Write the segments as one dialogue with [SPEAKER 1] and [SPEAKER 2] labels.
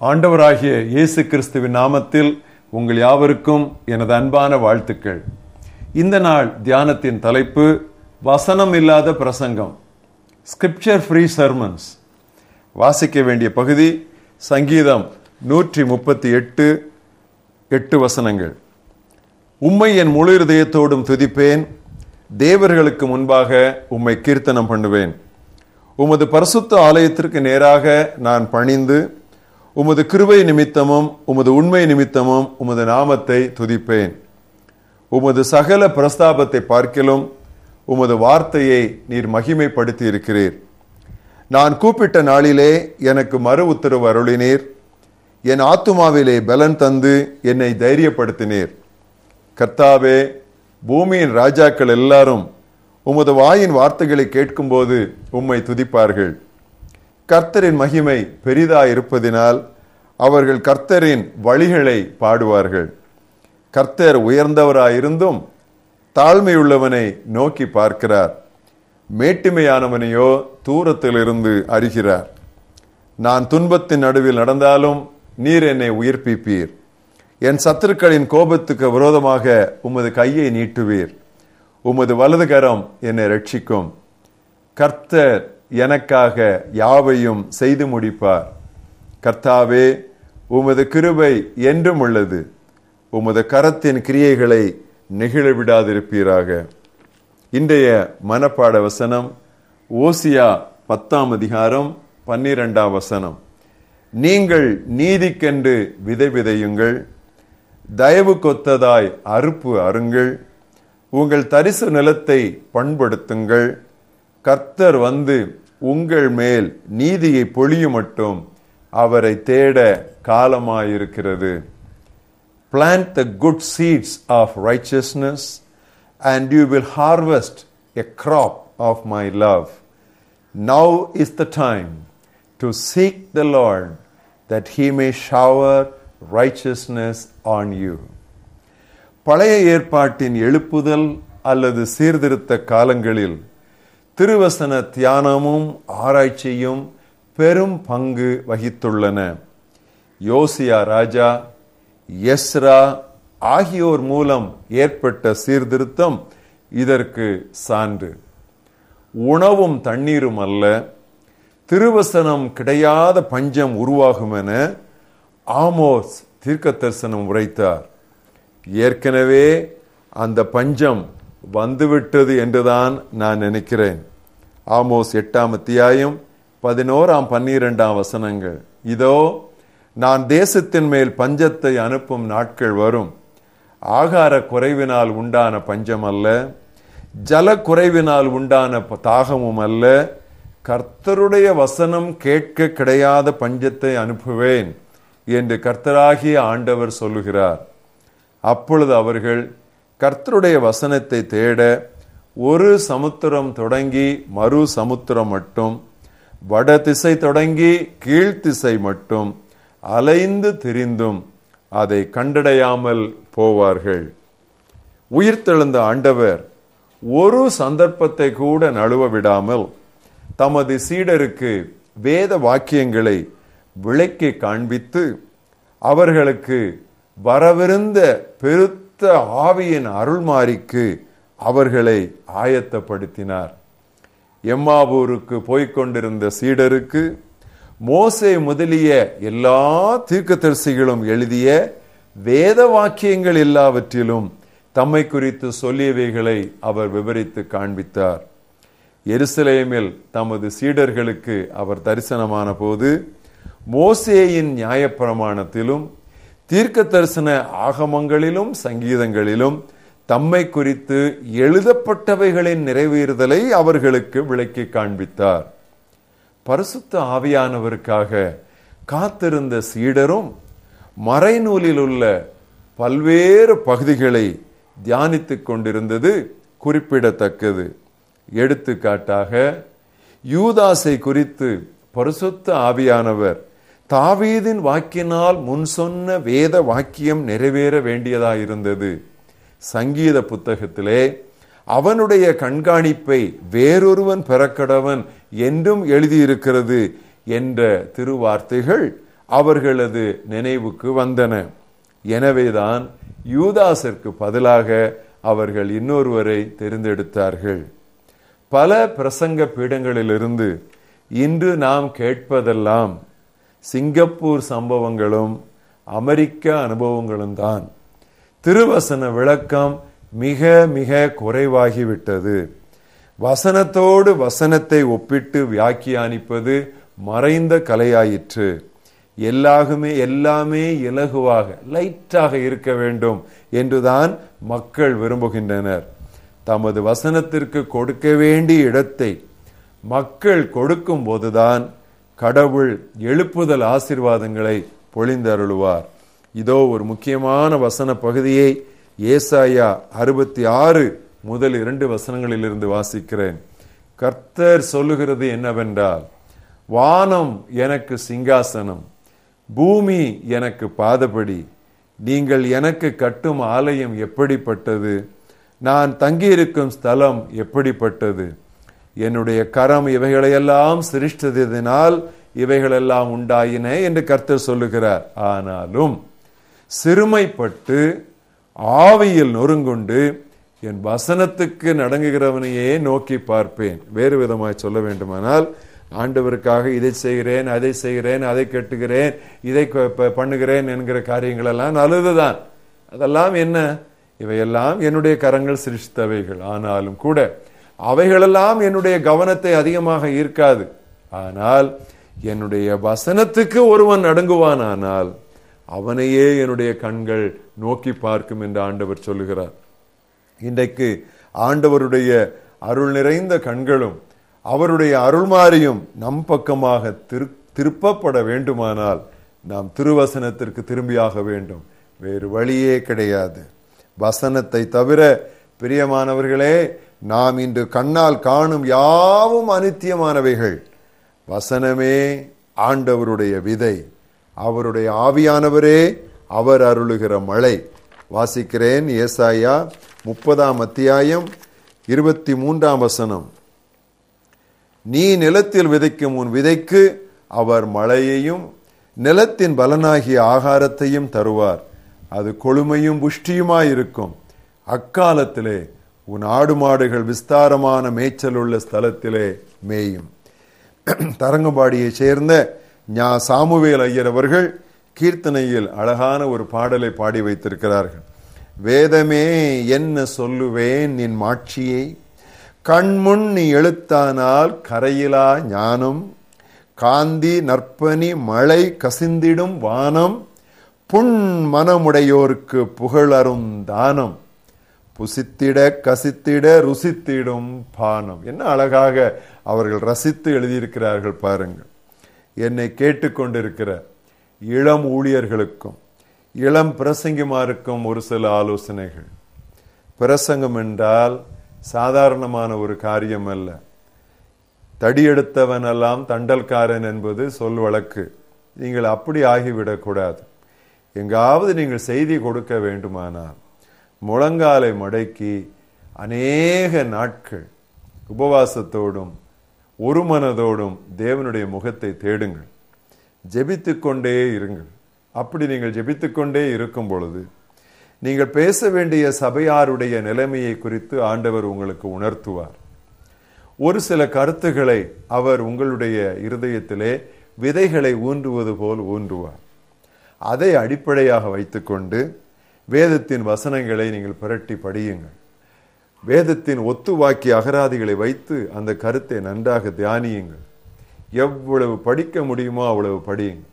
[SPEAKER 1] ஆண்டவராகிய இயேசு கிறிஸ்துவின் நாமத்தில் உங்கள் யாவருக்கும் எனது அன்பான வாழ்த்துக்கள். இந்த நாள் தியானத்தின் தலைப்பு வசனம் இல்லாத பிரசங்கம் ஸ்கிரிப்சர் ஃப்ரீ சர்மன்ஸ் வாசிக்க வேண்டிய பகுதி சங்கீதம் நூற்றி முப்பத்தி எட்டு எட்டு வசனங்கள். உம்மை என் முழு இருதயத்தோடும் துதிப்பேன் தேவர்களுக்கு முன்பாக உம்மை கீர்த்தனம் பண்ணுவேன். உமது பரிசுத்த ஆலயத்திற்கு நேராக நான் பணிந்து உமது கிருபை நிமித்தமும் உமது உண்மை நிமித்தமும் உமது நாமத்தை துதிப்பேன். உமது சகல பிரஸ்தாபத்தை பார்க்கிலும் உமது வார்த்தையை நீர் மகிமைப்படுத்தி இருக்கிறீர் நான் கூப்பிட்ட நாளிலே எனக்கு மறு உத்தரவு அருளினீர். என் ஆத்துமாவிலே பலன் தந்து என்னை தைரியப்படுத்தினீர். கர்த்தாவே பூமியின் ராஜாக்கள் எல்லாரும் உமது வாயின் வார்த்தைகளை கேட்கும்போது உம்மை துதிப்பார்கள். கர்த்தரின் மகிமை பெரிதாய் இருப்பதினால் அவர்கள் கர்த்தரின் வழிகளை பாடுவார்கள். கர்த்தர் உயர்ந்தவராயிருந்தும் தாழ்மையுள்ளவனை நோக்கி பார்க்கிறார். மேட்டுமையானவனையோ தூரத்திலிருந்து அறிகிறார். நான் துன்பத்தின் நடுவில் நடந்தாலும் நீர் என்னை உயிர்ப்பிப்பீர். என் சத்துருக்களின் கோபத்துக்கு விரோதமாக உமது கையை நீட்டுவீர். உமது வலது கரம் என்னை ரட்சிக்கும் கர்த்தர் எனக்காக யாவையும் செய்து முடிப்பார். கர்த்தாவே உமது கிருபை என்றும் உள்ளது. உமது கரத்தின் கிரியைகளை நெகிழ விடாதிருப்பீராக. இன்றைய மனப்பாட வசனம் ஓசியா பத்தாம் அதிகாரம் பன்னிரெண்டாம் வசனம். நீங்கள் நீதிக்கென்று விதை விதையுங்கள் தயவு கொத்ததாய் அறுப்பு அருங்கள் உங்கள் தரிசு நிலத்தை பண்படுத்துங்கள் கர்த்தர் வந்து உங்கள் மேல் நீதியை பொழியும் மட்டும் அவரை தேட காலமாயிருக்கிறது plant the good seeds of righteousness and you will harvest a crop of my love now is the time to seek the lord that he may shower righteousness on you பழைய ஏற்பாட்டின் எழுப்புதல் அல்லது சீர்திருத்த காலங்களில் திருவசன தியானமும் ஆராய்ச்சியும் பெரும் பங்கு வகித்துள்ளன. யோசியா ராஜா எஸ்ரா ஆகியோர் மூலம் ஏற்பட்ட சீர்திருத்தம் இதற்கு சான்று. உணவும் தண்ணீரும் அல்ல திருவசனம் கிடையாத பஞ்சம் உருவாகும் என ஆமோஸ் தீர்க்க தரிசனம் உரைத்தார். ஏற்கனவே அந்த பஞ்சம் வந்துவிட்டது என்றுதான் நான் நினைக்கிறேன். ஆமோஸ் எட்டாம் அத்தியாயம் பதினோராம் பன்னிரெண்டாம் வசனங்கள். இதோ நான் தேசத்தின் மேல் பஞ்சத்தை அனுப்பும் நாட்கள் வரும். ஆகார குறைவினால் உண்டான பஞ்சம் அல்ல ஜல குறைவினால் உண்டான தாகமும் அல்ல. கர்த்தருடைய வசனம் கேட்க கிடையாத பஞ்சத்தை அனுப்புவேன் என்று கர்த்தராகிய ஆண்டவர் சொல்லுகிறார். அப்பொழுது அவர்கள் கர்த்தருடைய வசனத்தை தேட ஒரு சமுத்திரம் தொடங்கி மறு சமுத்திரம் மட்டும் வட திசை தொடங்கி கீழ்த்திசை மட்டும் அலைந்து திரிந்தும் அதை கண்டடையாமல் போவார்கள். உயிர்த்தெழுந்த ஆண்டவர் ஒரு சந்தர்ப்பத்தை கூட நழுவ விடாமல் தமது சீடருக்கு வேத வாக்கியங்களை விளக்கி காண்பித்து அவர்களுக்கு வரவிருந்த பெருத்த ஆவியின் அருள்மாரிக்கு அவர்களை ஆயத்தப்படுத்தினார். எம்மாவூருக்கு போய்கொண்டிருந்த சீடருக்கு மோசே முதலிய எல்லா தீர்க்கதரிசிகளும் எழுதிய வேத வாக்கியங்கள் எல்லாவற்றிலும் தம்மை குறித்து சொல்லியவைகளை அவர் விவரித்து காண்பித்தார். எருசலேமில் தமது சீடர்களுக்கு அவர் தரிசனமான போது மோசேயின் நியாயப்பிரமாணத்திலும் தீர்க்க தரிசன ஆகமங்களிலும் சங்கீதங்களிலும் தம்மை குறித்து எழுதப்பட்டவைகளின் நிறைவேறுதலை அவர்களுக்கு விளக்கி காண்பித்தார். பரிசுத்த ஆவியானவருக்காக காத்திருந்த சீடரும் மறைநூலில் உள்ள பல்வேறு பகுதிகளை தியானித்து கொண்டிருந்தது குறிப்பிடத்தக்கது. எடுத்துக்காட்டாக யூதாசை குறித்து பரிசுத்த ஆவியானவர் தாவீதின் வாக்கினால் முன் சொன்ன வேத வாக்கியம் நிறைவேற வேண்டியதாயிருந்தது. சங்கீத புத்தகத்திலே அவனுடைய கண்காணிப்பை வேறொருவன் பெறக்கடவன் என்றும் எழுதியிருக்கிறது என்ற திருவார்த்தைகள் அவர்களது நினைவுக்கு வந்தன. எனவேதான் யூதாசிற்கு பதிலாக அவர்கள் இன்னொருவரை தெரிந்தெடுத்தார்கள். பல பிரசங்க பீடங்களிலிருந்து இன்று நாம் கேட்பதெல்லாம் சிங்கப்பூர் சம்பவங்களும் அமெரிக்க அனுபவங்களும் தான். திருவசன விளக்கம் மிக மிக குறைவாகிவிட்டது. வசனத்தோடு வசனத்தை ஒப்பிட்டு வியாக்கியானிப்பது மறைந்த கலையாயிற்று. எல்லாகுமே எல்லாமே இலகுவாக லைட்டாக இருக்க வேண்டும் என்றுதான் மக்கள் விரும்புகின்றனர். தமது வசனத்திற்கு கொடுக்க வேண்டிய இடத்தை மக்கள் கொடுக்கும் போதுதான் கடவுள் எழுப்புதல் ஆசிர்வாதங்களை பொழிந்தருளுவார். இதோ ஒரு முக்கியமான வசன பகுதியை ஏசாயா அறுபத்தி ஆறு முதல் இரண்டு வசனங்களிலிருந்து வாசிக்கிறேன். கர்த்தர் சொல்லுகிறது என்னவென்றால் வானம் எனக்கு சிங்காசனம் பூமி எனக்கு பாதபடி நீங்கள் எனக்கு கட்டும் ஆலயம் எப்படிப்பட்டது? நான் தங்கியிருக்கும் ஸ்தலம் எப்படிப்பட்டது? என்னுடைய கரம் இவைகளையெல்லாம் சிருஷ்டதினால் இவைகளெல்லாம் உண்டாயின என்று கர்த்தர் சொல்லுகிறார். ஆனாலும் சிறுமைப்பட்டு ஆவியில் நொறுங்குண்டு என் வசனத்துக்கு நடங்குகிறவனையே நோக்கி பார்ப்பேன். வேறு விதமாய் சொல்ல வேண்டுமானால் ஆண்டவருக்காக இதை செய்கிறேன் அதை செய்கிறேன் அதை கட்டுகிறேன் இதை பண்ணுகிறேன் என்கிற காரியங்கள் எல்லாம் நல்லதுதான் அதெல்லாம் என்ன? இவையெல்லாம் என்னுடைய கரங்கள் சிருஷ்டவைகள் ஆனாலும் கூட அவைகளெல்லாம் என்னுடைய கவனத்தை அதிகமாக ஈர்க்காது. ஆனால் என்னுடைய வசனத்துக்கு ஒருவன் அடங்குவான் ஆனால் அவனையே என்னுடைய கண்கள் நோக்கி பார்க்கும் என்று ஆண்டவர் சொல்லுகிறார். இன்றைக்கு ஆண்டவருடைய அருள் நிறைந்த கண்களும் அவருடைய அருள்மாரியும் நம் பக்கமாக திரு திருப்பப்பட வேண்டுமானால் நாம் திருவசனத்திற்கு திரும்பியாக வேண்டும். வேறு வழியே கிடையாது. வசனத்தை தவிர பிரியமானவர்களே நாம் இன்று கண்ணால் காணும் யாவும் அனித்தியமானவைகள். வசனமே ஆண்டவருடைய விதை. அவருடைய ஆவியானவரே அவர் அருளுகிற மழை. வாசிக்கிறேன் ஏசாயா முப்பதாம் அத்தியாயம் இருபத்தி மூன்றாம் வசனம். நீ நிலத்தில் விதைக்கும் உன் விதைக்கு அவர் மழையையும் நிலத்தின் பலனாகிய ஆகாரத்தையும் தருவார். அது கொழுமையும் புஷ்டியுமாயிருக்கும். அக்காலத்திலே உன் ஆடு மாடுகள் விஸ்தாரமான மேய்ச்சல் உள்ள ஸ்தலத்திலே மேயும். தரங்கம்பாடியை சேர்ந்த ஞா சாமுவேல் ஐயர் அவர்கள் கீர்த்தனையில் அழகான ஒரு பாடலை பாடி வைத்திருக்கிறார்கள். வேதமே என்ன சொல்லுவேன் என் மாட்சியை? கண்முன் நீ எழுத்தானால் கரையிலா ஞானம்? காந்தி நற்பனி மழை கசிந்திடும் வானம்? புண் மனமுடையோர்க்கு புகழரும் தானம்? புசித்திட கசித்திட ருசித்திடும் பானம். என்ன அழகாக அவர்கள் ரசித்து எழுதியிருக்கிறார்கள் பாருங்கள். என்னை கேட்டுக்கொண்டிருக்கிற இளம் ஊழியர்களுக்கும் இளம் பிரசங்கிமாருக்கும் ஒரு சில ஆலோசனைகள். பிரசங்கம் என்றால் சாதாரணமான ஒரு காரியம் அல்ல. தடியெடுத்தவனெல்லாம் தண்டல்காரன் என்பது சொல் வழக்கு. நீங்கள் அப்படி ஆகிவிடக்கூடாது எங்காவது நீங்கள் செய்தி கொடுக்க வேண்டுமானால் முழங்காலை மடக்கி அநேக நாட்கள் உபவாசத்தோடும் ஒரு மனதோடும் தேவனுடைய முகத்தை தேடுங்கள். ஜெபித்து கொண்டே இருங்கள். அப்படி நீங்கள் ஜெபித்து கொண்டே இருக்கும் பொழுது நீங்கள் பேச வேண்டிய சபையாருடைய நிலைமையை குறித்து ஆண்டவர் உங்களுக்கு உணர்த்துவார். ஒரு சில கருத்துக்களை அவர் உங்களுடைய இருதயத்திலே விதைகளை ஊன்றுவது போல் ஊன்றுவார். அதை அடிப்படையாக வைத்துக்கொண்டு வேதத்தின் வசனங்களை நீங்கள் புரட்டி படியுங்கள். வேதத்தின் ஒத்துவாக்கி அகராதிகளை வைத்து அந்த கருத்தை நன்றாக தியானியுங்கள். எவ்வளவு படிக்க முடியுமோ அவ்வளவு படியுங்கள்.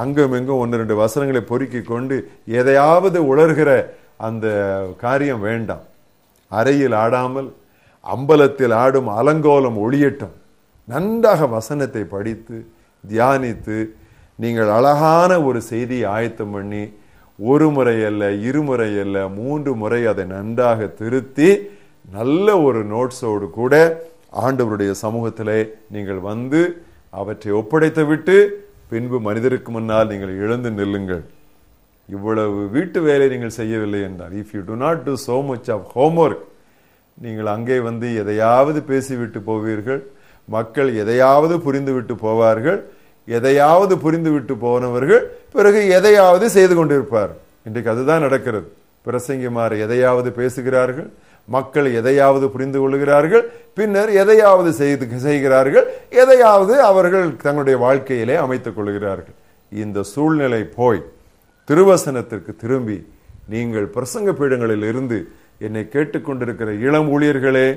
[SPEAKER 1] அங்கும் எங்கும் ஒன்று ரெண்டு வசனங்களை பொறுக்கி கொண்டு எதையாவது உலர்கிற அந்த காரியம் வேண்டாம். அறையில் ஆடாமல் அம்பலத்தில் ஆடும் அலங்கோலம் ஒளியட்டும். நன்றாக வசனத்தை படித்து தியானித்து நீங்கள் அழகான ஒரு செய்தியை ஆயத்தம் பண்ணி ஒரு முறை அல்ல இருமுறை அல்ல மூன்று முறை அதை நன்றாக திருத்தி நல்ல ஒரு நோட்ஸோடு கூட ஆண்டவருடைய சமூகத்திலே நீங்கள் வந்து அவற்றை ஒப்படைத்து விட்டு பின்பு மனிதருக்கு முன்னால் நீங்கள் எழுந்து நில்லுங்கள். இவ்வளவு வீட்டு வேலை நீங்கள் செய்யவில்லை என்றால் if you do not do so much of homework நீங்கள் அங்கே வந்து எதையாவது பேசிவிட்டு போவீர்கள் மக்கள் எதையாவது புரிந்துவிட்டு போவார்கள் எதையாவது புரிந்துவிட்டு போனவர்கள் பிறகு எதையாவது செய்து கொண்டிருப்பார். இன்றைக்கு அதுதான் நடக்கிறது. பிரசங்கிமார் எதையாவது பேசுகிறார்கள் மக்கள் எதையாவது புரிந்து கொள்கிறார்கள் பின்னர் எதையாவது செய்து செய்கிறார்கள் எதையாவது அவர்கள் தங்களுடைய வாழ்க்கையிலே அமைத்துக் கொள்கிறார்கள். இந்த சூழ்நிலை போய் திருவசனத்திற்கு திரும்பி நீங்கள் பிரசங்க பீடங்களில் இருந்து என்னை கேட்டுக்கொண்டிருக்கிற இளம் ஊழியர்களே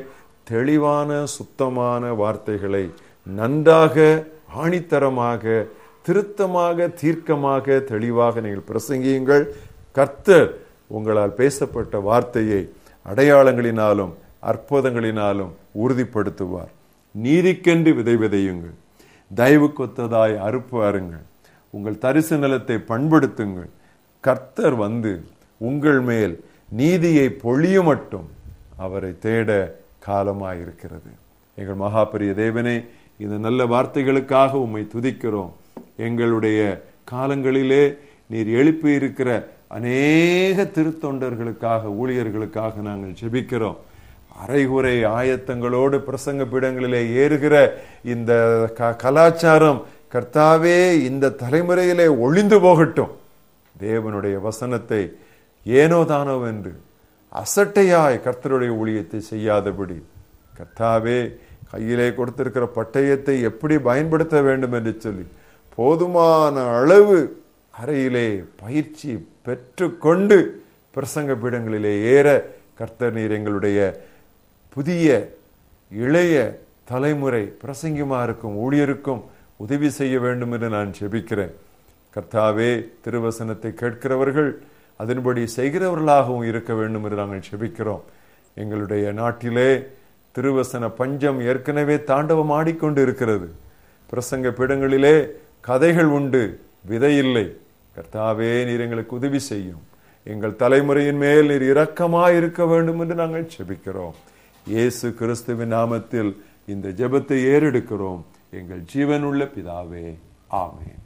[SPEAKER 1] தெளிவான சுத்தமான வார்த்தைகளை நன்றாக ஆணித்தரமாக திருத்தமாக தீர்க்கமாக தெளிவாக நீங்கள் பிரசங்கியுங்கள். கர்த்தர் உங்களால் பேசப்பட்ட வார்த்தையை அடையாளங்களினாலும் அற்புதங்களினாலும் உறுதிப்படுத்துவார். நீதிக்கென்று விதை விதையுங்கள் தயவு கொத்ததாய் அறுப்பு அருங்கள் உங்கள் தரிசு நிலத்தை பண்படுத்துங்கள். கர்த்தர் வந்து உங்கள் மேல் நீதியை பொழிய மட்டும் அவரை தேட காலமாயிருக்கிறது. எங்கள் மகாபரிய தேவனே இந்த நல்ல வார்த்தைகளுக்காக உம்மை துதிக்கிறோம். எங்களுடைய காலங்களிலே நீர் எழுப்பி இருக்கிற அநேக திருத்தொண்டர்களுக்காக ஊழியர்களுக்காக நாங்கள் ஜெபிக்கிறோம். அரைகுறை ஆயத்தங்களோடு பிரசங்க பீடங்களிலே ஏறுகிற இந்த க- கலாச்சாரம் கர்த்தாவே இந்த தலைமுறையிலே ஒளிந்து போகட்டும். தேவனுடைய வசனத்தை ஏனோ தானோ என்று அசட்டையாய் கர்த்தருடைய ஊழியத்தை செய்யாதபடி கர்த்தாவே கையிலே கொடுத்திருக்கிற பட்டயத்தை எப்படி பயன்படுத்த வேண்டும் என்று சொல்லி போதுமான அளவு அறையிலே பயிற்சி பெற்றுக்கொண்டு பிரசங்க பீடங்களிலே ஏற கர்த்தர் நீர் எங்களுடைய புதிய இளைய தலைமுறை பிரசங்கிமாருக்கும் ஊழியருக்கும் உதவி செய்ய வேண்டும் என்று நான் செபிக்கிறேன் கர்த்தாவே திருவசனத்தை கேட்கிறவர்கள் அதன்படி செய்கிறவர்களாகவும் இருக்க வேண்டும் என்று நாங்கள் செபிக்கிறோம் எங்களுடைய நாட்டிலே திருவசன பஞ்சம் ஏற்கனவே தாண்டவம் ஆடிக்கொண்டு இருக்கிறது பிரசங்க பீடங்களிலே கதைகள் உண்டு விதை இல்லை. கர்த்தாவே நீர் எங்களுக்கு உதவி செய்யும். எங்கள் தலைமுறையின் மேல் நீர் இரக்கமாக இருக்க வேண்டும் என்று நாங்கள் செபிக்கிறோம் இயேசு கிறிஸ்துவின் நாமத்தில் இந்த ஜெபத்தை ஏறெடுக்கிறோம். எங்கள் ஜீவனுள்ள பிதாவே ஆமேன்.